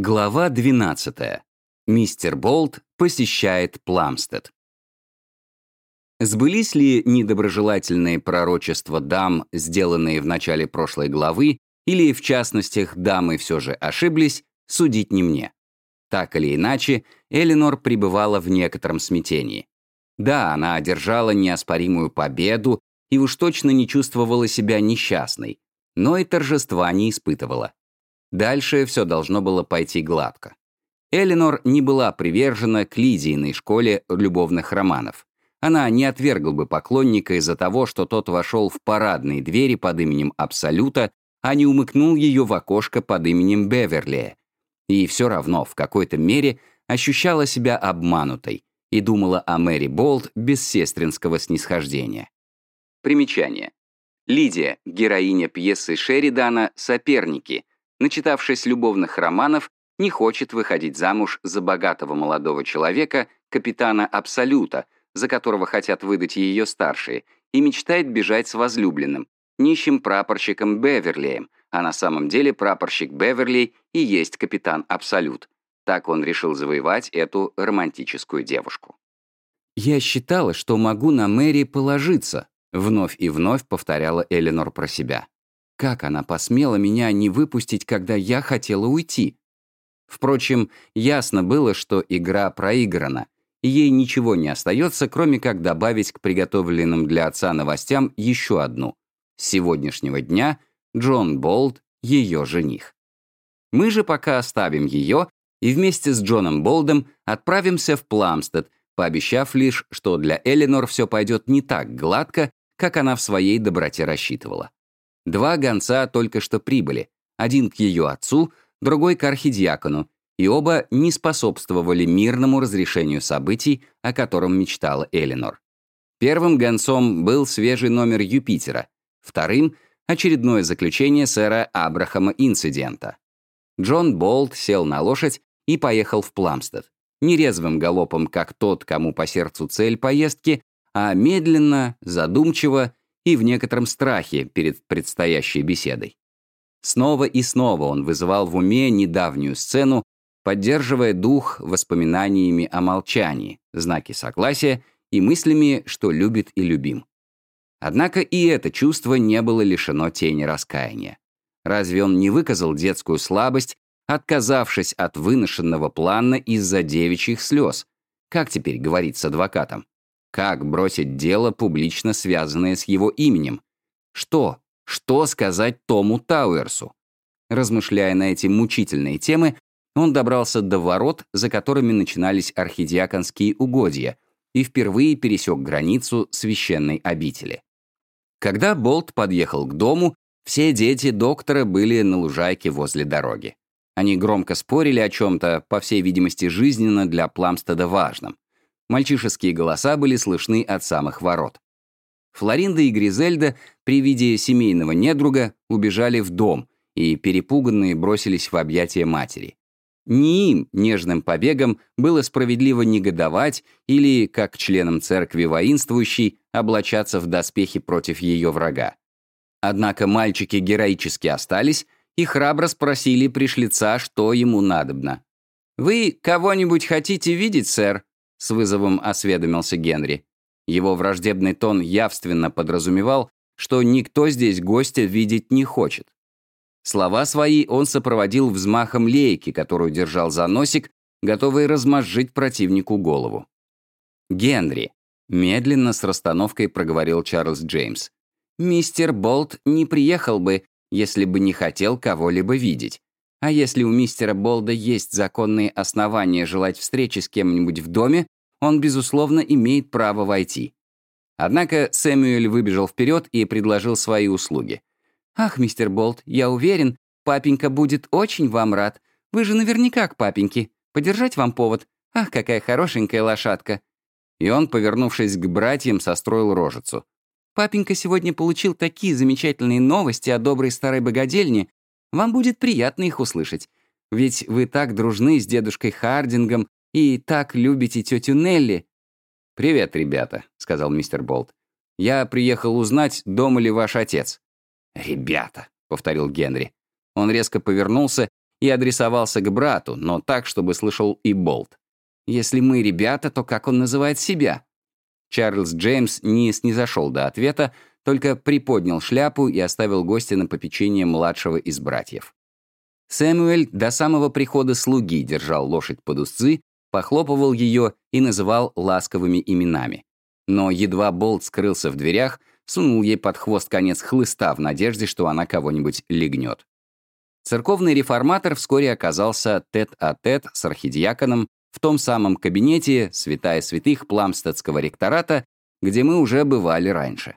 Глава 12. Мистер Болт посещает Пламстед. Сбылись ли недоброжелательные пророчества дам, сделанные в начале прошлой главы, или, в частностях, дамы все же ошиблись, судить не мне. Так или иначе, Эленор пребывала в некотором смятении. Да, она одержала неоспоримую победу и уж точно не чувствовала себя несчастной, но и торжества не испытывала. Дальше все должно было пойти гладко. Эленор не была привержена к Лидийной школе любовных романов. Она не отвергла бы поклонника из-за того, что тот вошел в парадные двери под именем Абсолюта, а не умыкнул ее в окошко под именем Беверли. И все равно в какой-то мере ощущала себя обманутой и думала о Мэри Болт без сестринского снисхождения. Примечание. Лидия, героиня пьесы Шеридана «Соперники», начитавшись любовных романов, не хочет выходить замуж за богатого молодого человека, капитана Абсолюта, за которого хотят выдать ее старшие, и мечтает бежать с возлюбленным, нищим прапорщиком Беверлием, а на самом деле прапорщик Беверли и есть капитан Абсолют. Так он решил завоевать эту романтическую девушку. «Я считала, что могу на Мэри положиться», — вновь и вновь повторяла Эленор про себя. Как она посмела меня не выпустить, когда я хотела уйти? Впрочем, ясно было, что игра проиграна, и ей ничего не остается, кроме как добавить к приготовленным для отца новостям еще одну. С сегодняшнего дня Джон Болд — ее жених. Мы же пока оставим ее и вместе с Джоном Болдом отправимся в Пламстед, пообещав лишь, что для Эленор все пойдет не так гладко, как она в своей доброте рассчитывала. Два гонца только что прибыли, один к ее отцу, другой к архидиакону, и оба не способствовали мирному разрешению событий, о котором мечтала Элинор. Первым гонцом был свежий номер Юпитера, вторым — очередное заключение сэра Абрахама инцидента. Джон Болт сел на лошадь и поехал в Пламстед. Не резвым галопом, как тот, кому по сердцу цель поездки, а медленно, задумчиво и в некотором страхе перед предстоящей беседой. Снова и снова он вызывал в уме недавнюю сцену, поддерживая дух воспоминаниями о молчании, знаки согласия и мыслями, что любит и любим. Однако и это чувство не было лишено тени раскаяния. Разве он не выказал детскую слабость, отказавшись от выношенного плана из-за девичьих слез? Как теперь говорить с адвокатом? Как бросить дело, публично связанное с его именем? Что? Что сказать Тому Тауэрсу? Размышляя на эти мучительные темы, он добрался до ворот, за которыми начинались архидиаконские угодья, и впервые пересек границу священной обители. Когда Болт подъехал к дому, все дети доктора были на лужайке возле дороги. Они громко спорили о чем-то, по всей видимости, жизненно для Пламстеда важном. Мальчишеские голоса были слышны от самых ворот. Флоринда и Гризельда при виде семейного недруга убежали в дом и, перепуганные, бросились в объятия матери. Не им, нежным побегом, было справедливо негодовать или, как членам церкви воинствующей, облачаться в доспехи против ее врага. Однако мальчики героически остались и храбро спросили пришлица, что ему надобно. «Вы кого-нибудь хотите видеть, сэр?» С вызовом осведомился Генри. Его враждебный тон явственно подразумевал, что никто здесь гостя видеть не хочет. Слова свои он сопроводил взмахом лейки, которую держал за носик, готовый размозжить противнику голову. «Генри», — медленно с расстановкой проговорил Чарльз Джеймс, «мистер Болт не приехал бы, если бы не хотел кого-либо видеть. А если у мистера Болда есть законные основания желать встречи с кем-нибудь в доме, он, безусловно, имеет право войти. Однако Сэмюэль выбежал вперед и предложил свои услуги. «Ах, мистер Болт, я уверен, папенька будет очень вам рад. Вы же наверняка к папеньке. Подержать вам повод? Ах, какая хорошенькая лошадка!» И он, повернувшись к братьям, состроил рожицу. «Папенька сегодня получил такие замечательные новости о доброй старой богадельне, вам будет приятно их услышать. Ведь вы так дружны с дедушкой Хардингом и так любите тетю Нелли». «Привет, ребята», — сказал мистер Болт. «Я приехал узнать, дома ли ваш отец». «Ребята», — повторил Генри. Он резко повернулся и адресовался к брату, но так, чтобы слышал и Болт. «Если мы ребята, то как он называет себя?» Чарльз Джеймс не снизошел до ответа, только приподнял шляпу и оставил гостя на попечение младшего из братьев. Сэмюэль до самого прихода слуги держал лошадь под узцы, похлопывал ее и называл ласковыми именами. Но едва Болт скрылся в дверях, сунул ей под хвост конец хлыста в надежде, что она кого-нибудь легнет. Церковный реформатор вскоре оказался тет-а-тет -тет с архидиаконом в том самом кабинете святая святых Пламстедского ректората, где мы уже бывали раньше.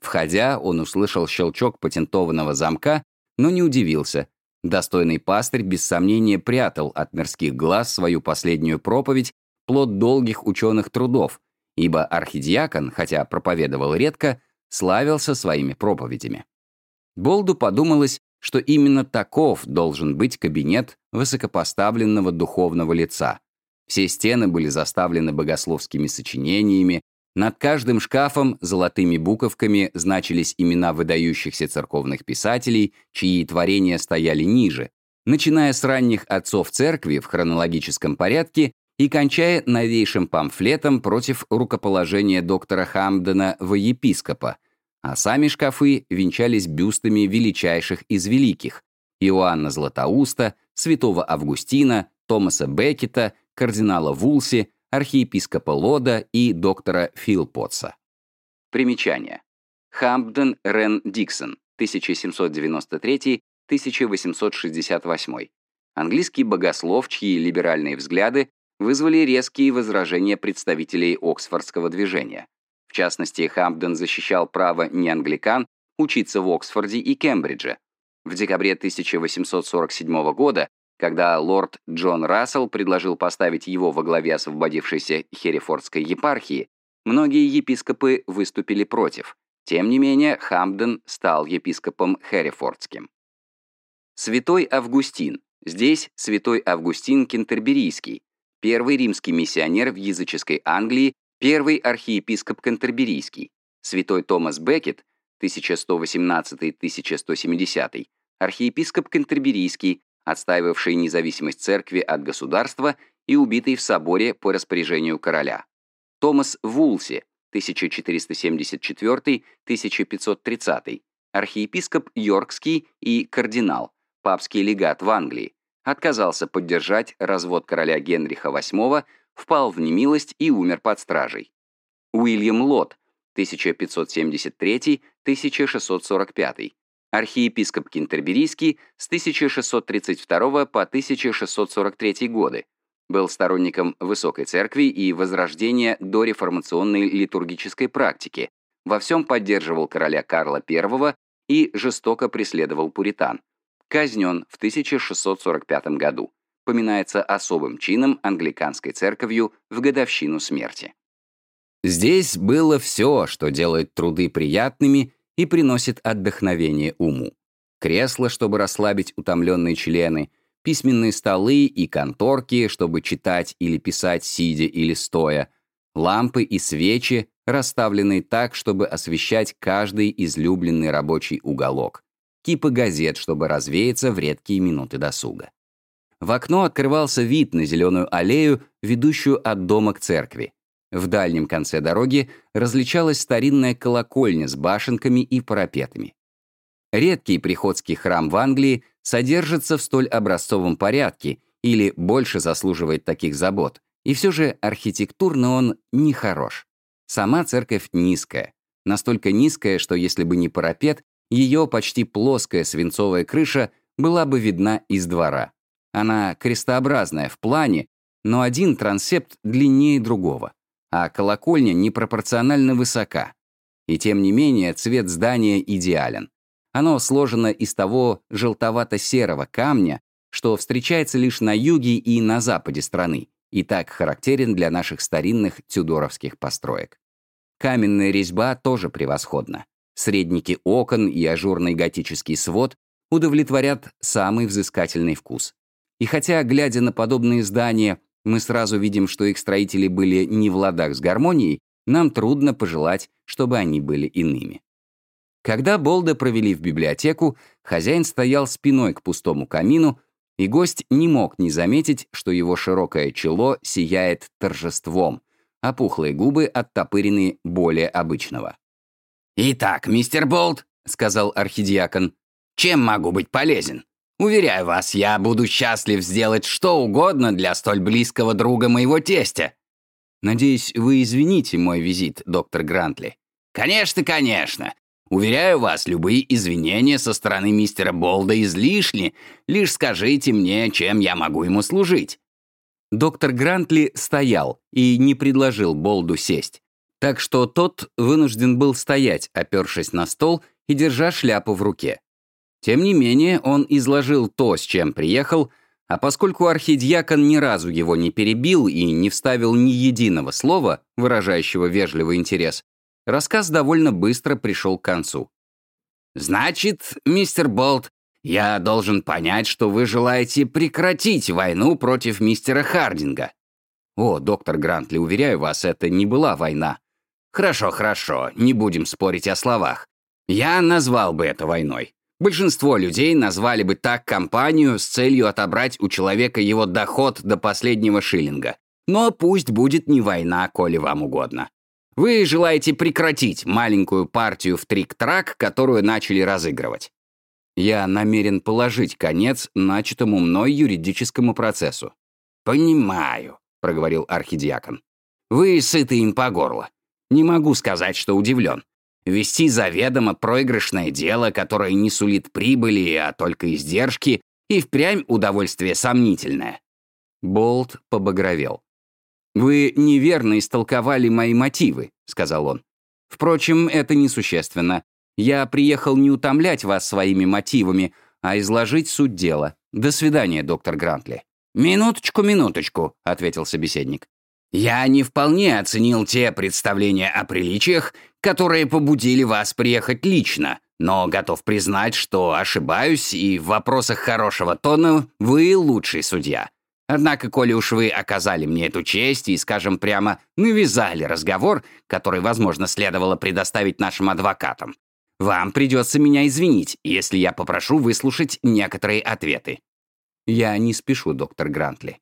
Входя, он услышал щелчок патентованного замка, но не удивился. Достойный пастырь без сомнения прятал от мирских глаз свою последнюю проповедь, плод долгих ученых трудов, ибо архидиакон, хотя проповедовал редко, славился своими проповедями. Болду подумалось, что именно таков должен быть кабинет высокопоставленного духовного лица. Все стены были заставлены богословскими сочинениями, над каждым шкафом золотыми буковками значились имена выдающихся церковных писателей, чьи творения стояли ниже, начиная с ранних отцов церкви в хронологическом порядке и кончая новейшим памфлетом против рукоположения доктора Хамдена в епископа, а сами шкафы венчались бюстами величайших из великих — Иоанна Златоуста, святого Августина, Томаса Беккета, кардинала Вулси, архиепископа Лода и доктора Филпотса. Примечание. Хампден Рен Диксон, 1793-1868. Английский богослов, чьи либеральные взгляды вызвали резкие возражения представителей Оксфордского движения. В частности, Хампден защищал право неангликан учиться в Оксфорде и Кембридже. В декабре 1847 года когда лорд Джон Рассел предложил поставить его во главе освободившейся Херефордской епархии, многие епископы выступили против. Тем не менее, Хамден стал епископом Херефордским. Святой Августин. Здесь святой Августин Кентерберийский, первый римский миссионер в языческой Англии, первый архиепископ Кентерберийский. Святой Томас Беккет, 1118-1170, архиепископ Кентерберийский, отстаивавший независимость церкви от государства и убитый в соборе по распоряжению короля. Томас Вулси, 1474-1530, архиепископ Йоркский и кардинал, папский легат в Англии, отказался поддержать развод короля Генриха VIII, впал в немилость и умер под стражей. Уильям Лот, 1573-1645, архиепископ Кентерберийский с 1632 по 1643 годы, был сторонником высокой церкви и возрождения дореформационной литургической практики, во всем поддерживал короля Карла I и жестоко преследовал пуритан. Казнен в 1645 году. Поминается особым чином англиканской церковью в годовщину смерти. Здесь было все, что делает труды приятными и приносит отдохновение уму. Кресло, чтобы расслабить утомленные члены, письменные столы и конторки, чтобы читать или писать сидя или стоя, лампы и свечи, расставленные так, чтобы освещать каждый излюбленный рабочий уголок, кипы газет, чтобы развеяться в редкие минуты досуга. В окно открывался вид на зеленую аллею, ведущую от дома к церкви. В дальнем конце дороги различалась старинная колокольня с башенками и парапетами. Редкий приходский храм в Англии содержится в столь образцовом порядке или больше заслуживает таких забот, и все же архитектурно он нехорош. Сама церковь низкая, настолько низкая, что если бы не парапет, ее почти плоская свинцовая крыша была бы видна из двора. Она крестообразная в плане, но один трансепт длиннее другого а колокольня непропорционально высока. И тем не менее цвет здания идеален. Оно сложено из того желтовато-серого камня, что встречается лишь на юге и на западе страны, и так характерен для наших старинных тюдоровских построек. Каменная резьба тоже превосходна. Средники окон и ажурный готический свод удовлетворят самый взыскательный вкус. И хотя, глядя на подобные здания, мы сразу видим, что их строители были не в ладах с гармонией, нам трудно пожелать, чтобы они были иными. Когда Болда провели в библиотеку, хозяин стоял спиной к пустому камину, и гость не мог не заметить, что его широкое чело сияет торжеством, а пухлые губы оттопырены более обычного. «Итак, мистер Болт», — сказал архидиакон, — «чем могу быть полезен? Уверяю вас, я буду счастлив сделать что угодно для столь близкого друга моего тестя». «Надеюсь, вы извините мой визит, доктор Грантли». «Конечно, конечно. Уверяю вас, любые извинения со стороны мистера Болда излишни. Лишь скажите мне, чем я могу ему служить». Доктор Грантли стоял и не предложил Болду сесть. Так что тот вынужден был стоять, опершись на стол и держа шляпу в руке. Тем не менее, он изложил то, с чем приехал, а поскольку архидиакон ни разу его не перебил и не вставил ни единого слова, выражающего вежливый интерес, рассказ довольно быстро пришел к концу. «Значит, мистер Болт, я должен понять, что вы желаете прекратить войну против мистера Хардинга». «О, доктор Грантли, уверяю вас, это не была война». «Хорошо, хорошо, не будем спорить о словах. Я назвал бы это войной. Большинство людей назвали бы так кампанию с целью отобрать у человека его доход до последнего шиллинга. Но пусть будет не война, коли вам угодно. Вы желаете прекратить маленькую партию в трик-трак, которую начали разыгрывать. Я намерен положить конец начатому мной юридическому процессу. «Понимаю», — проговорил архидиакон. «Вы сыты им по горло. Не могу сказать, что удивлен. Вести заведомо проигрышное дело, которое не сулит прибыли, а только издержки, и впрямь удовольствие сомнительное». Болт побагровел. «Вы неверно истолковали мои мотивы», — сказал он. «Впрочем, это несущественно. Я приехал не утомлять вас своими мотивами, а изложить суть дела. До свидания, доктор Грантли». «Минуточку, минуточку», — ответил собеседник. «Я не вполне оценил те представления о приличиях, которые побудили вас приехать лично, но готов признать, что ошибаюсь, и в вопросах хорошего тона вы лучший судья. Однако, коли уж вы оказали мне эту честь и, скажем прямо, навязали разговор, который, возможно, следовало предоставить нашим адвокатам, вам придется меня извинить, если я попрошу выслушать некоторые ответы». «Я не спешу, доктор Грантли».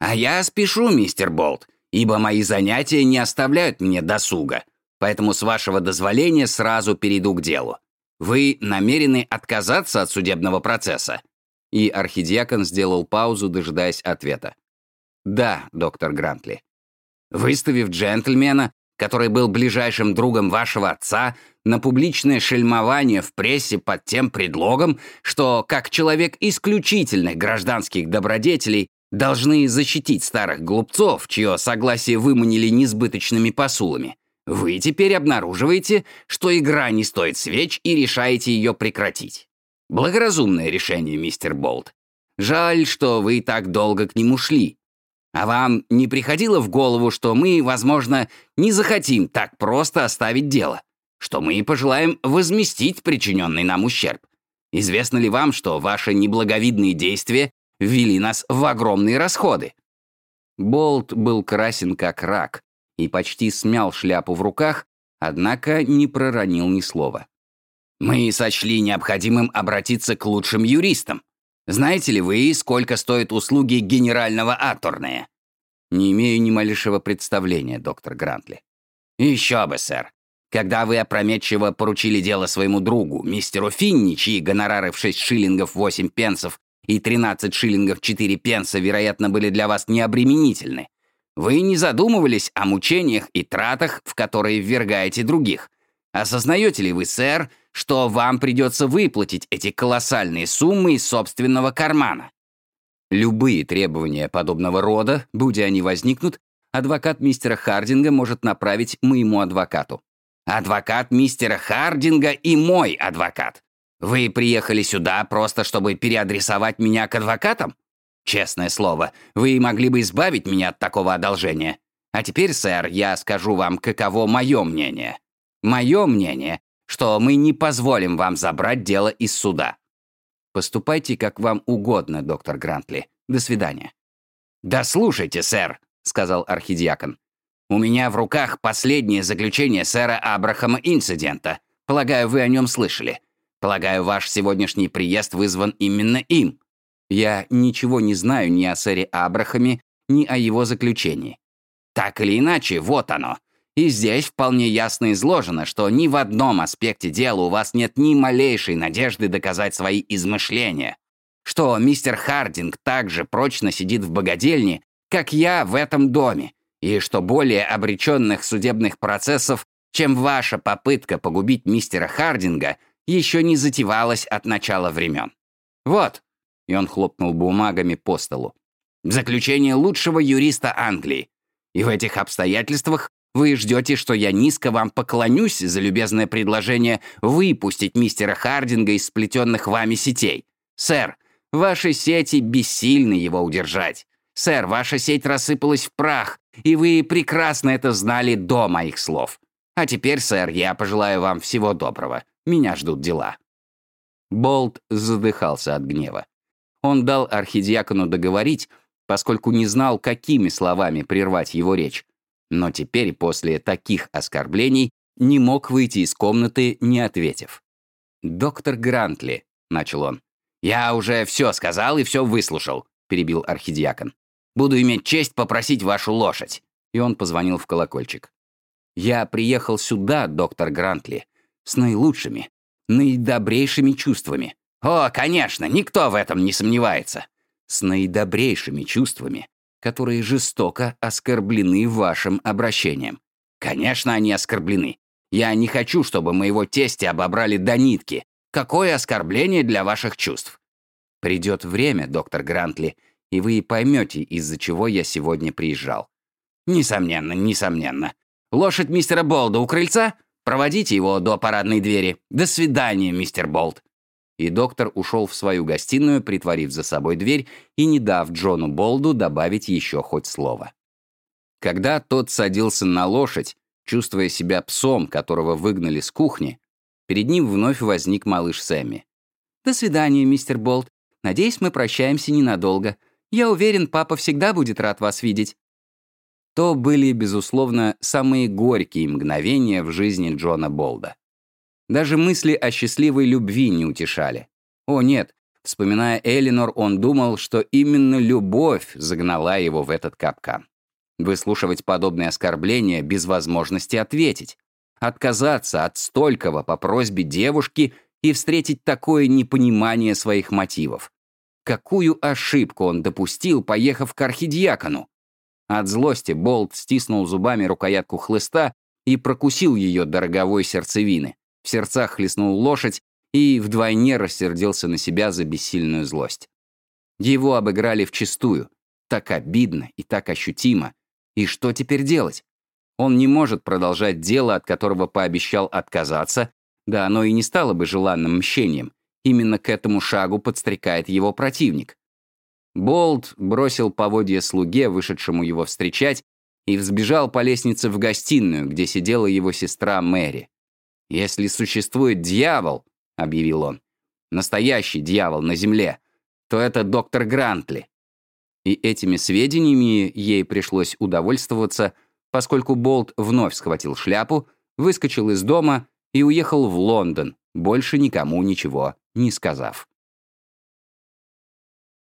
«А я спешу, мистер Болт, ибо мои занятия не оставляют мне досуга, поэтому с вашего дозволения сразу перейду к делу. Вы намерены отказаться от судебного процесса?» И архидиакон сделал паузу, дожидаясь ответа. «Да, доктор Грантли». «Выставив джентльмена, который был ближайшим другом вашего отца, на публичное шельмование в прессе под тем предлогом, что, как человек исключительных гражданских добродетелей, должны защитить старых глупцов, чье согласие выманили несбыточными посулами. Вы теперь обнаруживаете, что игра не стоит свеч и решаете ее прекратить. Благоразумное решение, мистер Болт. Жаль, что вы так долго к нему шли. А вам не приходило в голову, что мы, возможно, не захотим так просто оставить дело? Что мы пожелаем возместить причиненный нам ущерб? Известно ли вам, что ваши неблаговидные действия ввели нас в огромные расходы?» Болт был красен как рак и почти смял шляпу в руках, однако не проронил ни слова. «Мы сочли необходимым обратиться к лучшим юристам. Знаете ли вы, сколько стоят услуги генерального атторная?» «Не имею ни малейшего представления, доктор Грантли». «Еще бы, сэр. Когда вы опрометчиво поручили дело своему другу, мистеру Финни, чьи гонорары в 6 шиллингов 8 пенсов и 13 шиллингов 4 пенса, вероятно, были для вас необременительны, вы не задумывались о мучениях и тратах, в которые ввергаете других. Осознаете ли вы, сэр, что вам придется выплатить эти колоссальные суммы из собственного кармана. Любые требования подобного рода, будь они возникнут, адвокат мистера Хардинга может направить моему адвокату. Адвокат мистера Хардинга и мой адвокат. Вы приехали сюда просто, чтобы переадресовать меня к адвокатам? Честное слово, вы могли бы избавить меня от такого одолжения. А теперь, сэр, я скажу вам, каково мое мнение. Мое мнение что мы не позволим вам забрать дело из суда. Поступайте, как вам угодно, доктор Грантли. До свидания. «Да слушайте, сэр», — сказал архидиакон. «У меня в руках последнее заключение сэра Абрахама инцидента. Полагаю, вы о нем слышали. Полагаю, ваш сегодняшний приезд вызван именно им». Я ничего не знаю ни о сэре Абрахаме, ни о его заключении. Так или иначе, вот оно. И здесь вполне ясно изложено, что ни в одном аспекте дела у вас нет ни малейшей надежды доказать свои измышления. Что мистер Хардинг также прочно сидит в богадельне, как я в этом доме, и что более обреченных судебных процессов, чем ваша попытка погубить мистера Хардинга, еще не затевалась от начала времен. Вот, и он хлопнул бумагами по столу. Заключение лучшего юриста Англии. И в этих обстоятельствах вы ждете, что я низко вам поклонюсь за любезное предложение выпустить мистера Хардинга из сплетенных вами сетей. Сэр, ваши сети бессильны его удержать. Сэр, ваша сеть рассыпалась в прах, и вы прекрасно это знали до моих слов. А теперь, сэр, я пожелаю вам всего доброго. Меня ждут дела». Болт задыхался от гнева. Он дал архидиакону договорить, поскольку не знал, какими словами прервать его речь но теперь после таких оскорблений не мог выйти из комнаты, не ответив. «Доктор Грантли», — начал он. «Я уже все сказал и все выслушал», — перебил архидиакон. «Буду иметь честь попросить вашу лошадь». И он позвонил в колокольчик. «Я приехал сюда, доктор Грантли, с наилучшими, наидобрейшими чувствами». «О, конечно, никто в этом не сомневается». «С наидобрейшими чувствами, которые жестоко оскорблены вашим обращением. Конечно, они оскорблены. Я не хочу, чтобы моего тестя обобрали до нитки. Какое оскорбление для ваших чувств? Придет время, доктор Грантли, и вы поймете, из-за чего я сегодня приезжал. Несомненно, несомненно. Лошадь мистера Болда у крыльца? Проводите его до парадной двери. До свидания, мистер Болд и доктор ушел в свою гостиную, притворив за собой дверь и не дав Джону Болду добавить еще хоть слово. Когда тот садился на лошадь, чувствуя себя псом, которого выгнали с кухни, перед ним вновь возник малыш Сэмми. «До свидания, мистер Болд. Надеюсь, мы прощаемся ненадолго. Я уверен, папа всегда будет рад вас видеть». То были, безусловно, самые горькие мгновения в жизни Джона Болда. Даже мысли о счастливой любви не утешали. О нет, вспоминая Элинор, он думал, что именно любовь загнала его в этот капкан. Выслушивать подобные оскорбления без возможности ответить. Отказаться от столького по просьбе девушки и встретить такое непонимание своих мотивов. Какую ошибку он допустил, поехав к архидиакону? От злости Болт стиснул зубами рукоятку хлыста и прокусил ее до роговой сердцевины в сердцах хлестнул лошадь и вдвойне рассердился на себя за бессильную злость. Его обыграли вчистую, так обидно и так ощутимо. И что теперь делать? Он не может продолжать дело, от которого пообещал отказаться, да оно и не стало бы желанным мщением. Именно к этому шагу подстрекает его противник. Болт бросил поводья слуге, вышедшему его встречать, и взбежал по лестнице в гостиную, где сидела его сестра Мэри. «Если существует дьявол», — объявил он, «настоящий дьявол на земле, то это доктор Грантли». И этими сведениями ей пришлось удовольствоваться, поскольку Болт вновь схватил шляпу, выскочил из дома и уехал в Лондон, больше никому ничего не сказав.